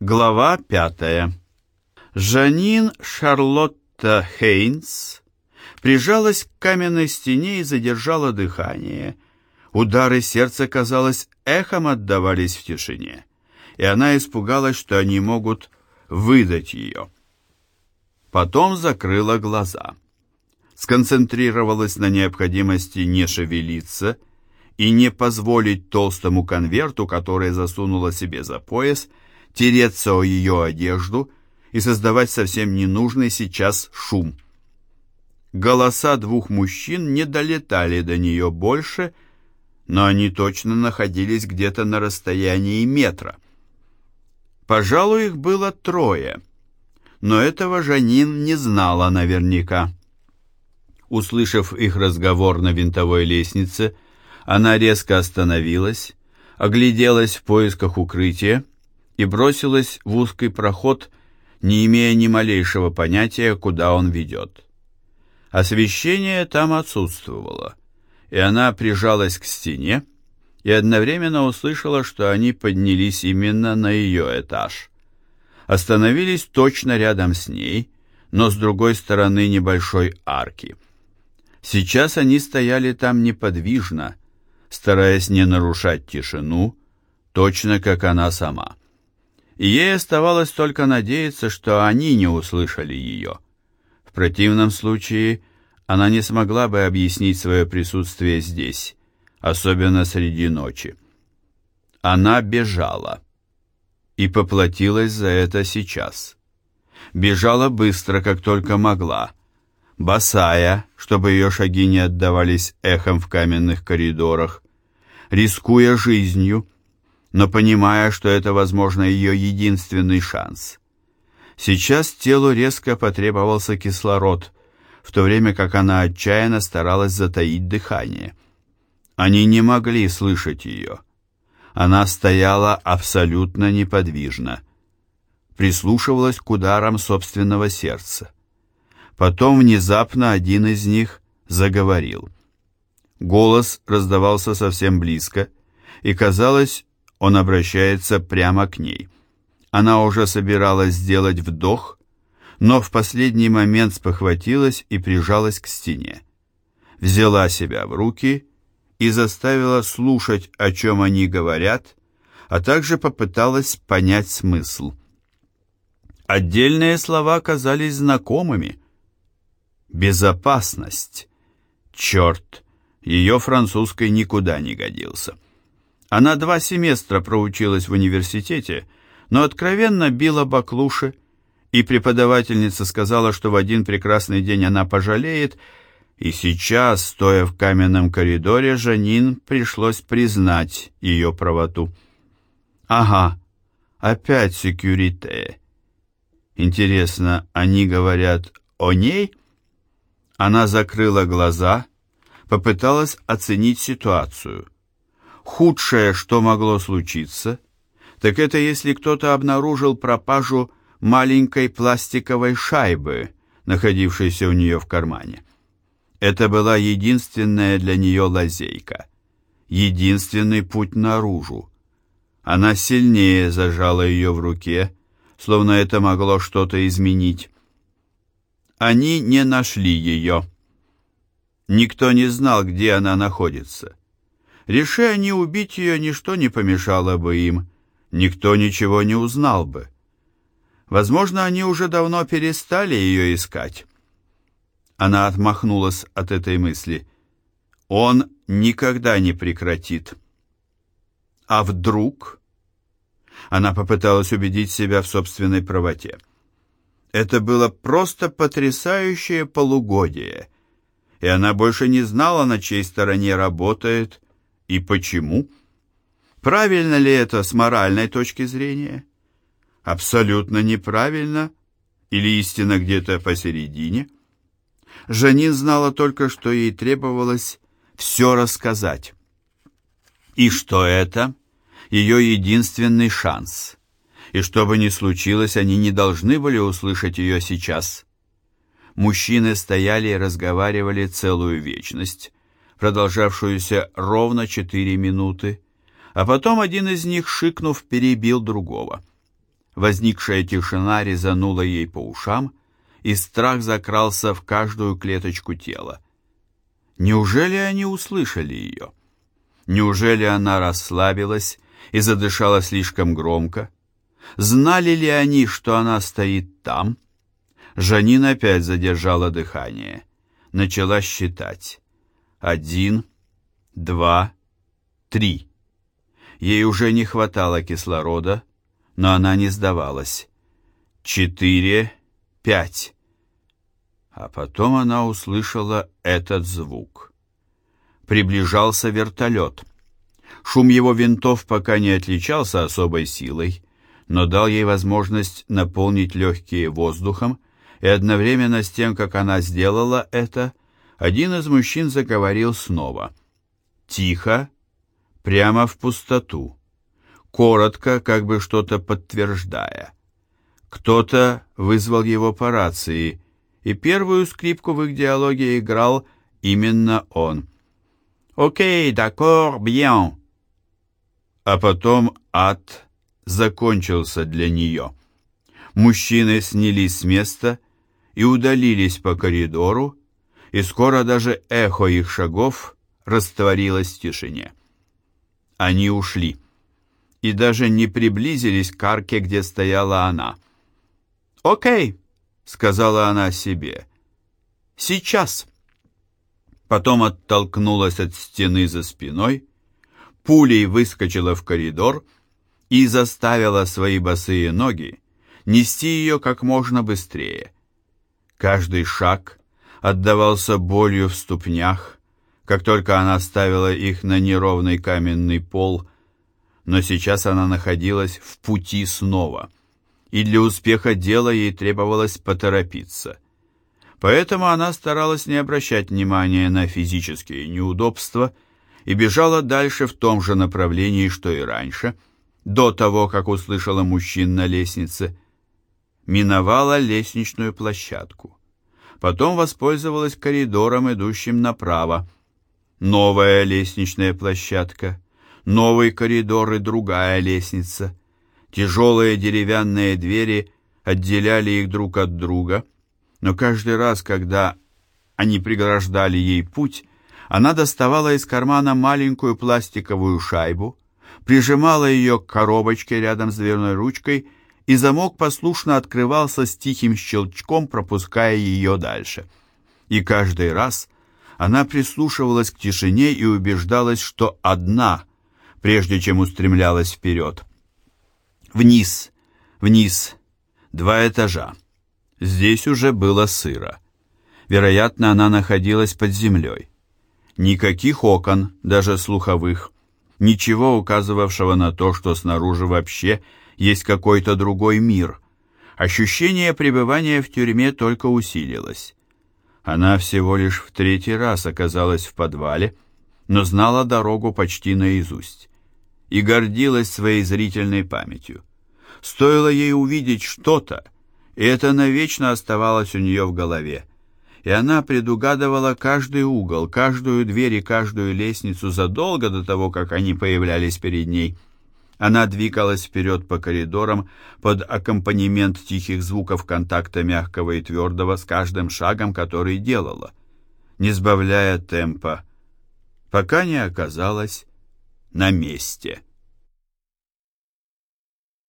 Глава пятая. Жанин Шарлотта Хейнс прижалась к каменной стене и задержала дыхание. Удары сердца, казалось, эхом отдавались в тишине, и она испугалась, что они могут выдать ее. Потом закрыла глаза. Сконцентрировалась на необходимости не шевелиться и не позволить толстому конверту, который засунула себе за пояс, тереться о ее одежду и создавать совсем ненужный сейчас шум. Голоса двух мужчин не долетали до нее больше, но они точно находились где-то на расстоянии метра. Пожалуй, их было трое, но этого Жанин не знала наверняка. Услышав их разговор на винтовой лестнице, она резко остановилась, огляделась в поисках укрытия и бросилась в узкий проход, не имея ни малейшего понятия, куда он ведет. Освещение там отсутствовало, и она прижалась к стене и одновременно услышала, что они поднялись именно на ее этаж. Остановились точно рядом с ней, но с другой стороны небольшой арки. Сейчас они стояли там неподвижно, стараясь не нарушать тишину, точно как она сама и ей оставалось только надеяться, что они не услышали ее. В противном случае она не смогла бы объяснить свое присутствие здесь, особенно среди ночи. Она бежала и поплатилась за это сейчас. Бежала быстро, как только могла, босая, чтобы ее шаги не отдавались эхом в каменных коридорах, рискуя жизнью, но понимая, что это, возможно, ее единственный шанс. Сейчас телу резко потребовался кислород, в то время как она отчаянно старалась затаить дыхание. Они не могли слышать ее. Она стояла абсолютно неподвижно, прислушивалась к ударам собственного сердца. Потом внезапно один из них заговорил. Голос раздавался совсем близко, и казалось, он обращается прямо к ней. Она уже собиралась сделать вдох, но в последний момент спохватилась и прижалась к стене. Взяла себя в руки и заставила слушать, о чем они говорят, а также попыталась понять смысл. Отдельные слова казались знакомыми. «Безопасность». Черт, ее французской никуда не годился. Она два семестра проучилась в университете, но откровенно била баклуши, и преподавательница сказала, что в один прекрасный день она пожалеет, и сейчас, стоя в каменном коридоре, Жанин пришлось признать ее правоту. «Ага, опять секьюрите. Интересно, они говорят о ней?» Она закрыла глаза, попыталась оценить ситуацию – Худшее, что могло случиться, так это если кто-то обнаружил пропажу маленькой пластиковой шайбы, находившейся у нее в кармане. Это была единственная для нее лазейка, единственный путь наружу. Она сильнее зажала ее в руке, словно это могло что-то изменить. Они не нашли ее. Никто не знал, где она находится. Реши они убить ее, ничто не помешало бы им, никто ничего не узнал бы. Возможно, они уже давно перестали ее искать. Она отмахнулась от этой мысли. Он никогда не прекратит. А вдруг? Она попыталась убедить себя в собственной правоте. Это было просто потрясающее полугодие, и она больше не знала, на чьей стороне работает, и почему? Правильно ли это с моральной точки зрения? Абсолютно неправильно или истина где-то посередине? Жанин знала только, что ей требовалось все рассказать. И что это ее единственный шанс. И что бы ни случилось, они не должны были услышать ее сейчас. Мужчины стояли и разговаривали целую вечность, продолжавшуюся ровно четыре минуты, а потом один из них, шикнув, перебил другого. возникшая тишина резанула ей по ушам, и страх закрался в каждую клеточку тела. Неужели они услышали ее? Неужели она расслабилась и задышала слишком громко? Знали ли они, что она стоит там? Жанин опять задержала дыхание. Начала считать. Один, два, три. Ей уже не хватало кислорода, но она не сдавалась. Четыре, пять. А потом она услышала этот звук. Приближался вертолет. Шум его винтов пока не отличался особой силой, но дал ей возможность наполнить легкие воздухом, и одновременно с тем, как она сделала это, один из мужчин заговорил снова. Тихо, прямо в пустоту, коротко, как бы что-то подтверждая. Кто-то вызвал его по рации, и первую скрипку в их диалоге играл именно он. «Окей, дакор, bien». А потом ад закончился для нее. Мужчины снялись с места и удалились по коридору, и скоро даже эхо их шагов растворилось в тишине. Они ушли и даже не приблизились к арке, где стояла она. «Окей», — сказала она себе, — «сейчас». Потом оттолкнулась от стены за спиной, пулей выскочила в коридор и заставила свои босые ноги нести ее как можно быстрее. Каждый шаг отдавался болью в ступнях, как только она ставила их на неровный каменный пол, но сейчас она находилась в пути снова, и для успеха дела ей требовалось поторопиться. Поэтому она старалась не обращать внимания на физические неудобства и бежала дальше в том же направлении, что и раньше, до того, как услышала мужчин на лестнице – миновала лестничную площадку. Потом воспользовалась коридором, идущим направо. Новая лестничная площадка, новый коридор и другая лестница. Тяжелые деревянные двери отделяли их друг от друга, но каждый раз, когда они преграждали ей путь, она доставала из кармана маленькую пластиковую шайбу, прижимала ее к коробочке рядом с дверной ручкой и замок послушно открывался с тихим щелчком, пропуская ее дальше. И каждый раз она прислушивалась к тишине и убеждалась, что одна, прежде чем устремлялась вперед. Вниз, вниз, два этажа. Здесь уже было сыро. Вероятно, она находилась под землей. Никаких окон, даже слуховых, ничего указывавшего на то, что снаружи вообще есть какой-то другой мир. Ощущение пребывания в тюрьме только усилилось. Она всего лишь в третий раз оказалась в подвале, но знала дорогу почти наизусть и гордилась своей зрительной памятью. Стоило ей увидеть что-то, и это навечно оставалось у нее в голове, и она предугадывала каждый угол, каждую дверь и каждую лестницу задолго до того, как они появлялись перед ней – она двигалась вперед по коридорам под аккомпанемент тихих звуков контакта мягкого и твердого с каждым шагом, который делала, не сбавляя темпа, пока не оказалась на месте.